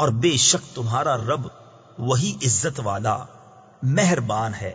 اور بے شک تمہارا رب وہی عزت والا مہربان ہے۔